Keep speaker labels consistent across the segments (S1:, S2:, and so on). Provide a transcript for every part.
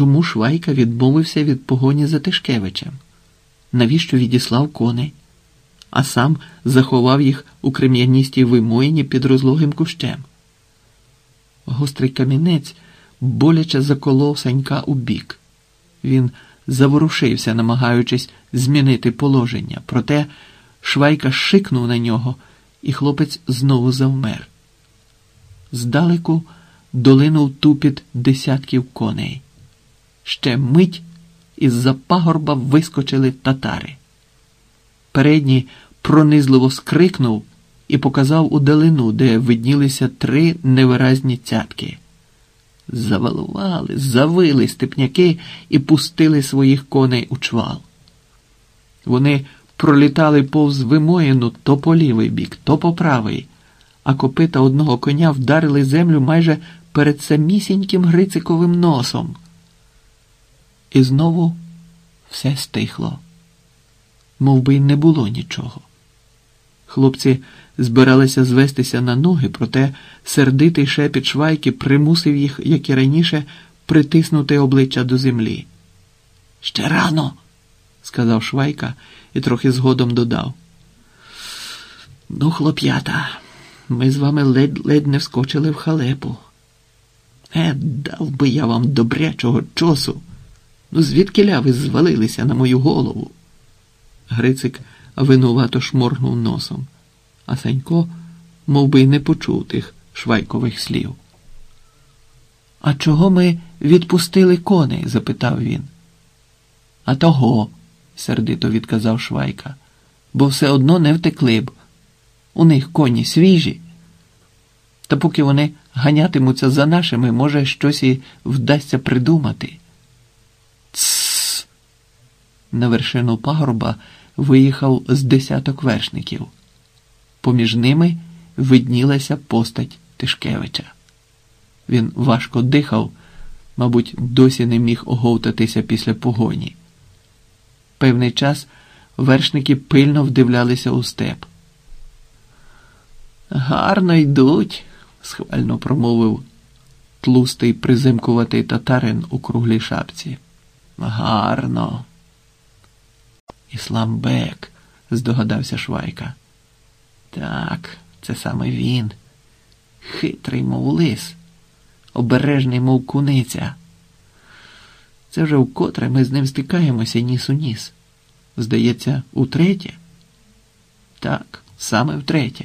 S1: чому Швайка відмовився від погоні за Тишкевичем? Навіщо відіслав коней, а сам заховав їх у крем'яністій вимоїні під розлогим кущем? Гострий камінець боляче заколов Санька у бік. Він заворушився, намагаючись змінити положення, проте Швайка шикнув на нього, і хлопець знову завмер. Здалеку долинув тупіт десятків коней. Ще мить із-за пагорба вискочили татари. Передній пронизливо скрикнув і показав удалину, де виднілися три невиразні цятки. Завалували, завили степняки і пустили своїх коней у чвал. Вони пролітали повз вимоїну то по лівий бік, то по правий, а копита одного коня вдарили землю майже перед самісіньким Грициковим носом. І знову все стихло, Мов би й не було нічого. Хлопці збиралися звестися на ноги, проте сердитий шепіт швайки примусив їх, як і раніше, притиснути обличчя до землі. Ще рано, сказав Швайка і трохи згодом додав. Ну, хлоп'ята, ми з вами ледь-ледь не вскочили в халепу. Е, дав би я вам добрячого чосу. Ну, звідки ви звалилися на мою голову? Грицик винувато шморгнув носом, а Санько мов би, й не почув тих швайкових слів. А чого ми відпустили коней? запитав він. А того, сердито відказав Швайка, бо все одно не втекли б. У них коні свіжі. Та поки вони ганятимуться за нашими, може, щось і вдасться придумати. На вершину пагорба виїхав з десяток вершників. Поміж ними виднілася постать Тишкевича. Він важко дихав, мабуть, досі не міг оговтатися після погоні. Певний час вершники пильно вдивлялися у степ. Гарно йдуть, схвально промовив тлустий призимкуватий татарин у круглій шапці. Гарно. Ісламбек, здогадався Швайка. Так, це саме він. Хитрий, мов лис, обережний, мов куниця. Це вже вкотре ми з ним стикаємося ніс у ніс. Здається, утретє? Так, саме втретє.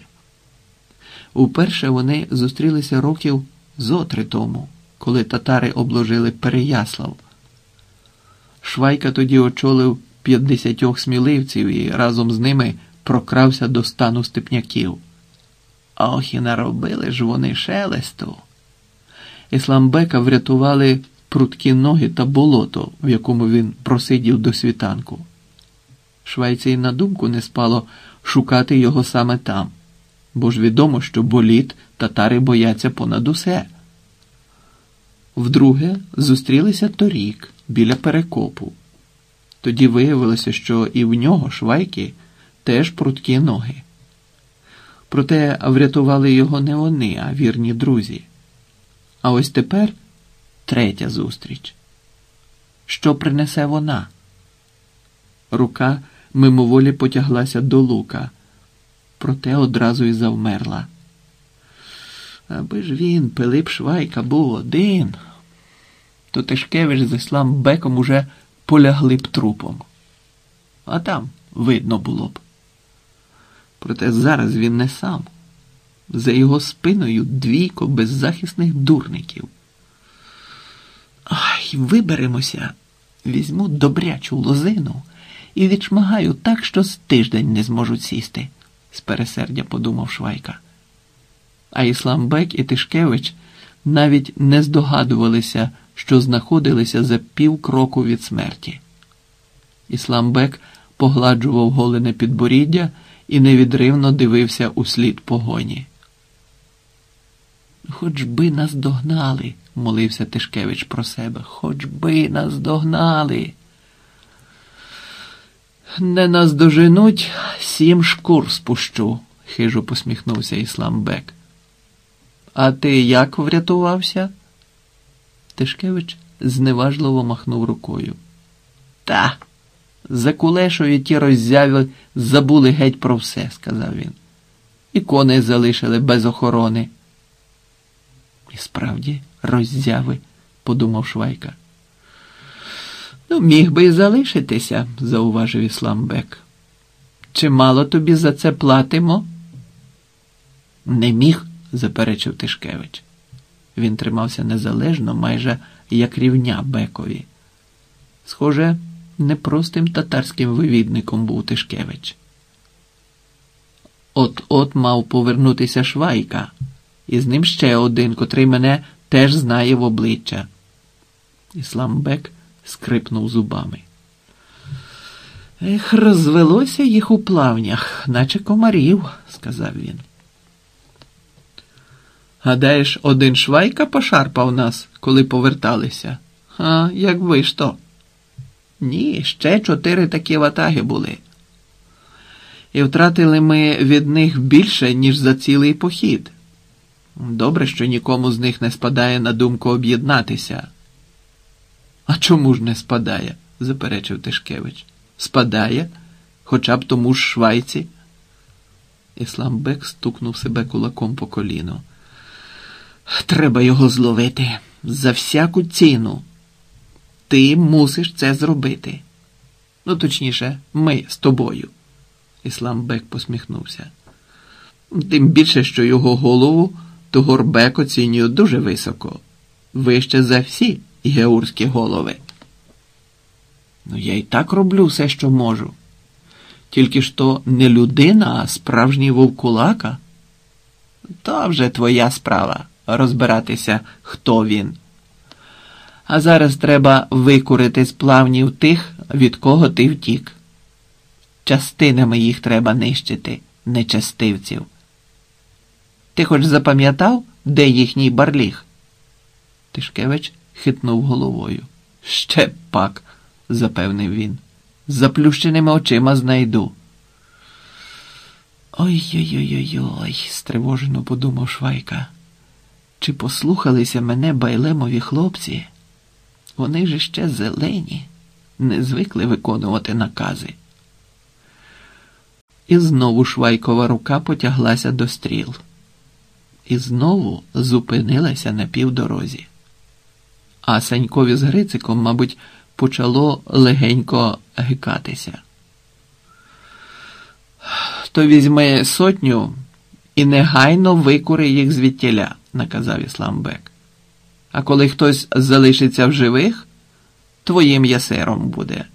S1: Уперше вони зустрілися років зотри тому, коли татари обложили Переяслав. Швайка тоді очолив п'ятдесятьох сміливців і разом з ними прокрався до стану степняків. Ох, і наробили ж вони шелесту. Ісламбека врятували прудкі ноги та болото, в якому він просидів до світанку. Швайці на думку не спало шукати його саме там, бо ж відомо, що боліт татари бояться понад усе. Вдруге зустрілися торік біля перекопу. Тоді виявилося, що і в нього швайки теж прудкі ноги. Проте врятували його не вони, а вірні друзі. А ось тепер третя зустріч. Що принесе вона? Рука мимоволі потяглася до лука, проте одразу й завмерла. Аби ж він, Пилип Швайка, був один, то Тишкевич з Іслам Беком уже полягли б трупом. А там видно було б. Проте зараз він не сам. За його спиною двійко беззахисних дурників. Ай, виберемося, візьму добрячу лозину і відшмагаю так, що з тиждень не зможуть сісти, з пересердя подумав Швайка. А Ісламбек і Тишкевич навіть не здогадувалися, що знаходилися за пів кроку від смерті. Ісламбек погладжував голене підборіддя і невідривно дивився у слід погоні. Хоч би нас догнали, молився Тишкевич про себе, хоч би нас догнали. Не нас доженуть, сім шкур спущу, хижо посміхнувся Ісламбек. А ти як врятувався? Тишкевич зневажливо махнув рукою. Та, за кулешою ті роззяви забули геть про все, сказав він. І коней залишили без охорони. І справді, роззяви, подумав Швайка. Ну, міг би і залишитися, зауважив Ісламбек. Чи мало тобі за це платимо? Не міг, заперечив Тишкевич. Він тримався незалежно, майже як рівня Бекові. Схоже, непростим татарським вивідником був Тишкевич. От-от мав повернутися Швайка, і з ним ще один, котрий мене теж знає в обличчя. Ісламбек скрипнув зубами. Ех, розвелося їх у плавнях, наче комарів, сказав він. Гадаєш, один швайка пошарпав нас, коли поверталися? А як ви ж то? Ні, ще чотири такі ватаги були. І втратили ми від них більше, ніж за цілий похід. Добре, що нікому з них не спадає на думку об'єднатися. А чому ж не спадає? заперечив Тишкевич. Спадає, хоча б тому ж швайці. Ісламбек стукнув себе кулаком по коліну. Треба його зловити за всяку ціну. Ти мусиш це зробити. Ну, точніше, ми з тобою. Ісламбек посміхнувся. Тим більше, що його голову Тугорбек оцінює дуже високо, вище за всі геурські голови. Ну, я і так роблю все, що можу. Тільки ж то не людина, а справжній вовкулака. То вже твоя справа розбиратися, хто він. А зараз треба викурити з плавнів тих, від кого ти втік. Частинами їх треба нищити, нечастивців. Ти хоч запам'ятав, де їхній барліг? Тишкевич хитнув головою. Ще пак, запевнив він. З заплющеними очима знайду. Ой-ой-ой-ой, стривожено подумав Швайка. Чи послухалися мене байлемові хлопці? Вони ж ще зелені, не звикли виконувати накази. І знову Швайкова рука потяглася до стріл. І знову зупинилася на півдорозі. А Санькові з Грициком, мабуть, почало легенько гикатися. То візьми сотню і негайно викури їх звідтіля, наказав Ісламбек. А коли хтось залишиться в живих, твоїм ясером буде.